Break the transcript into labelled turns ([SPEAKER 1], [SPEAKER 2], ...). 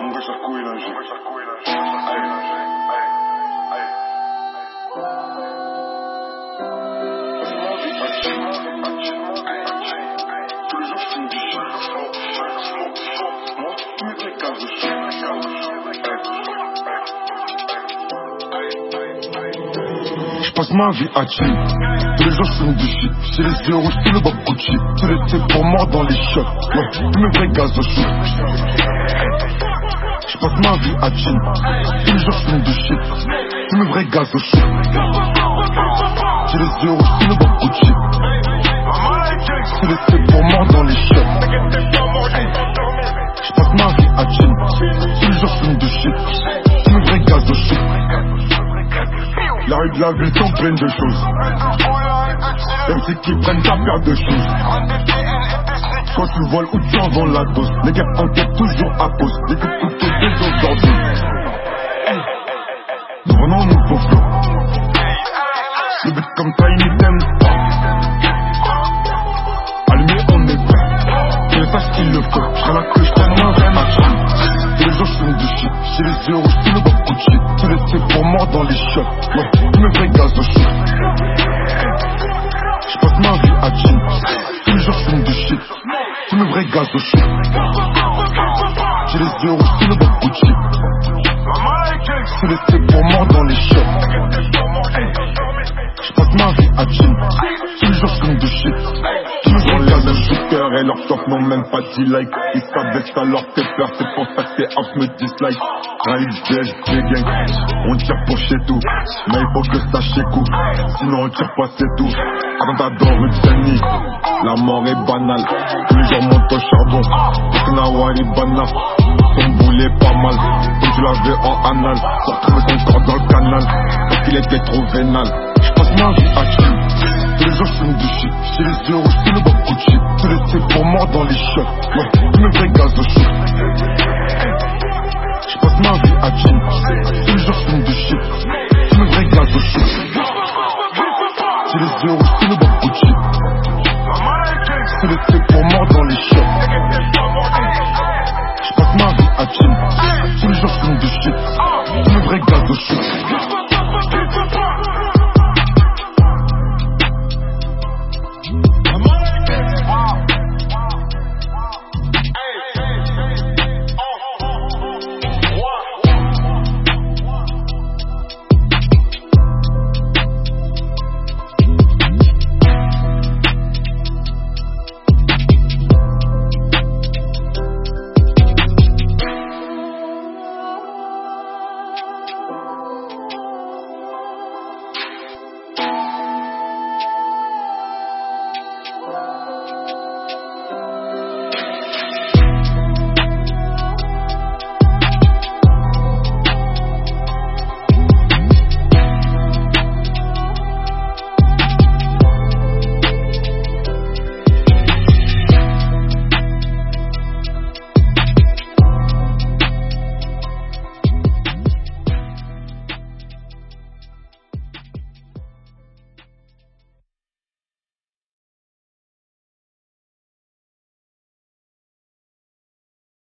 [SPEAKER 1] Nunca se cuidan. Nunca se cuidan.
[SPEAKER 2] Passe ma vie à chill. Tous les jours je fume du shit. J'ai les yeux rouges, tout le bas Gucci. Les types pour mort dans les shots. Ouais, tous mes vrais gaz au shoot. Je passe ma vie à chill. Tous les jours je fume du shit. Tous mes vrais gaz au shoot. J'ai les yeux rouges, tout le bas Gucci. Les types pour mort dans les shots. Je passe ma vie à chill. Tous les jours je fume du shit. Tous mes vrais gaz au shoot.
[SPEAKER 1] La rue de la ville sont pleines de choses. Même si qui prennent ta paire de choses. Quand tu voles ou tu en vends la dose. Les gars enquêtent toujours à pause. Les coups de des overdoses.
[SPEAKER 2] Yeux rouges, tout le bas Gucci. Tous les types pour mort dans les shots. Ouais, tous mes vrais gaz au shit. J'passe ma vie à chill. Tous les jours j'fume du shit. Tous mes vrais gaz au shit. J'ai les yeux rouges, tout le bas Gucci. Tous les types pour mort dans les shots. J'passe ma vie à chill. Tous les jours j'fume du shit. Tous les jours gaz au
[SPEAKER 1] shooter et leurs top n'ont même pas dit like. Ils ça leur fait peur, c'est pour ça que tes off me dislike. Raïd, les gangs, on tire pour chez tout. Mais il faut que ça chez coup, sinon on tire pas c'est tout. Attentat rue de Saint-Denis, la mort est banale. Tous les jours monte au charbon, Okinawa Bana. Son boulet pas mal, comme tu l'avais en anal. Retrouver ton corps dans le canal, parce qu'il était trop vénal.
[SPEAKER 2] J'passe ma vie à chill réseaux, je fume du shit. Chez les yeux rouges, c'est le bas de chip. Tu laissé pour mort dans les shots. Ouais, une vraie gaz de chou. J'passe ma vie à jean. Tous les jours, je fume du shit. Une vraie gaz de chou. Chez les yeux rouges, c'est le bas de chip. Tu laissé pour mort dans les shots. J'passe ma vie à jean.